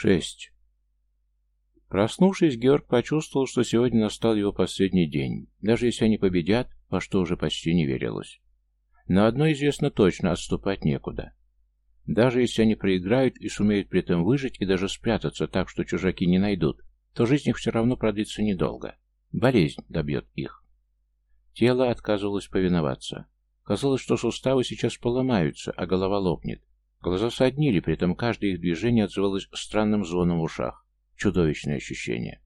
Шесть. Проснувшись, Георг почувствовал, что сегодня настал его последний день. Даже если они победят, во что уже почти не верилось. Но одно известно точно, отступать некуда. Даже если они проиграют и сумеют при этом выжить и даже спрятаться так, что чужаки не найдут, то жизнь их все равно продлится недолго. Болезнь добьет их. Тело отказывалось повиноваться. Казалось, что суставы сейчас поломаются, а голова лопнет. Глаза соднили, при этом каждое их движение отзывалось странным звоном в ушах. Чудовищное ощущение.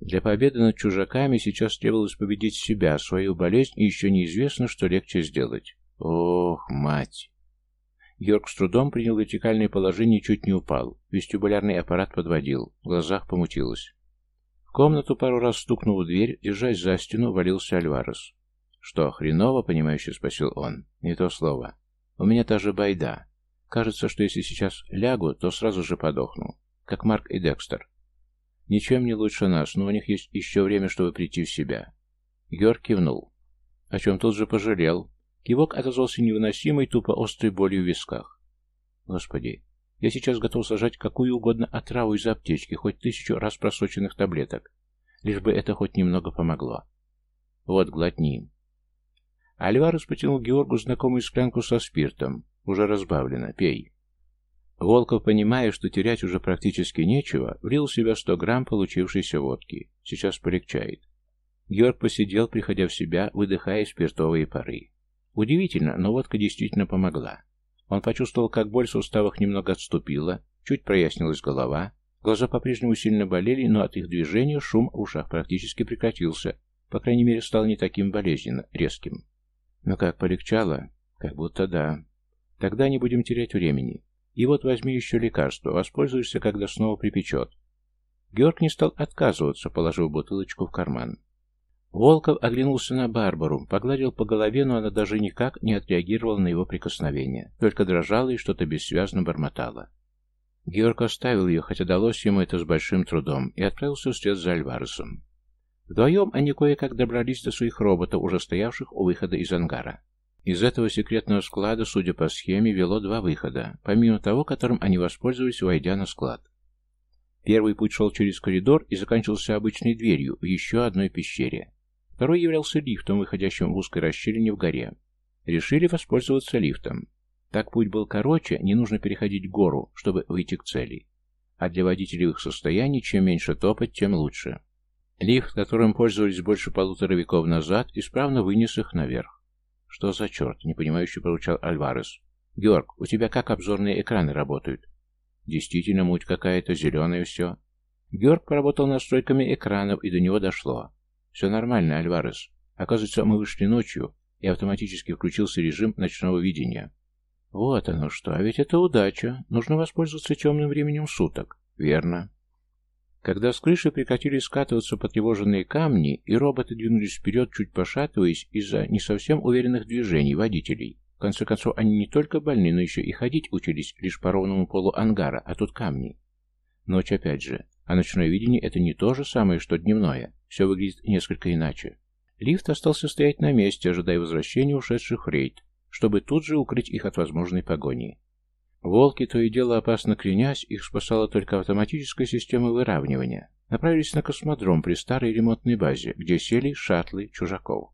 Для победы над чужаками сейчас требовалось победить себя, свою болезнь, и еще неизвестно, что легче сделать. Ох, мать! Георг с трудом принял вертикальное положение чуть не упал. Вестибулярный аппарат подводил, в глазах помутилось. В комнату пару раз стукнув в дверь, держась за стену, валился Альварес. «Что, хреново?» — понимающе спросил он. «Не то слово. У меня та же байда. Кажется, что если сейчас лягу, то сразу же подохну. Как Марк и Декстер. Ничем не лучше нас, но у них есть еще время, чтобы прийти в себя. Георг кивнул. О чем тут же пожалел. Кивок отозвался невыносимой, тупо острой болью в висках. Господи, я сейчас готов сажать какую угодно отраву из аптечки, хоть тысячу раз просроченных таблеток. Лишь бы это хоть немного помогло. Вот, глотни. Альварес потянул Георгу знакомую склянку со спиртом. Уже разбавлено. Пей. Волков, понимая, что терять уже практически нечего, влил в себя сто грамм получившейся водки. Сейчас полегчает. Георг посидел, приходя в себя, выдыхая спиртовые пары. Удивительно, но водка действительно помогла. Он почувствовал, как боль в суставах немного отступила, чуть прояснилась голова, глаза по-прежнему сильно болели, но от их движения шум в ушах практически прекратился, по крайней мере, стал не таким болезненно резким. Но как полегчало? Как будто да. Тогда не будем терять времени. И вот возьми еще лекарство, воспользуешься, когда снова припечет. Георг не стал отказываться, положив бутылочку в карман. Волков оглянулся на Барбару, погладил по голове, но она даже никак не отреагировала на его прикосновение, только дрожала и что-то бессвязно бормотала. Георг оставил ее, хотя далось ему это с большим трудом, и отправился вслед за Альваресом. Вдвоем они кое-как добрались до своих роботов, уже стоявших у выхода из ангара. Из этого секретного склада, судя по схеме, вело два выхода, помимо того, которым они воспользовались, войдя на склад. Первый путь шел через коридор и заканчивался обычной дверью в еще одной пещере. Второй являлся лифтом, выходящим в узкой расщелине в горе. Решили воспользоваться лифтом. Так путь был короче, не нужно переходить гору, чтобы выйти к цели. А для водителей их состоянии, чем меньше топать, тем лучше. Лифт, которым пользовались больше полутора веков назад, исправно вынес их наверх. «Что за черт?» — непонимающе поручал Альварес. «Георг, у тебя как обзорные экраны работают?» «Действительно, муть какая-то, зеленое все». Георг поработал настройками экранов, и до него дошло. «Все нормально, Альварес. Оказывается, мы вышли ночью, и автоматически включился режим ночного видения». «Вот оно что, а ведь это удача. Нужно воспользоваться темным временем суток». «Верно». Когда с крыши прекратили скатываться потревоженные камни, и роботы двинулись вперед, чуть пошатываясь из-за не совсем уверенных движений водителей. В конце концов, они не только больны, но еще и ходить учились лишь по ровному полу ангара, а тут камни. Ночь опять же. А ночное видение — это не то же самое, что дневное. Все выглядит несколько иначе. Лифт остался стоять на месте, ожидая возвращения ушедших в рейд, чтобы тут же укрыть их от возможной погони. Волки, то и дело опасно кренясь, их спасала только автоматическая система выравнивания. Направились на космодром при старой ремонтной базе, где сели шаттлы чужаков.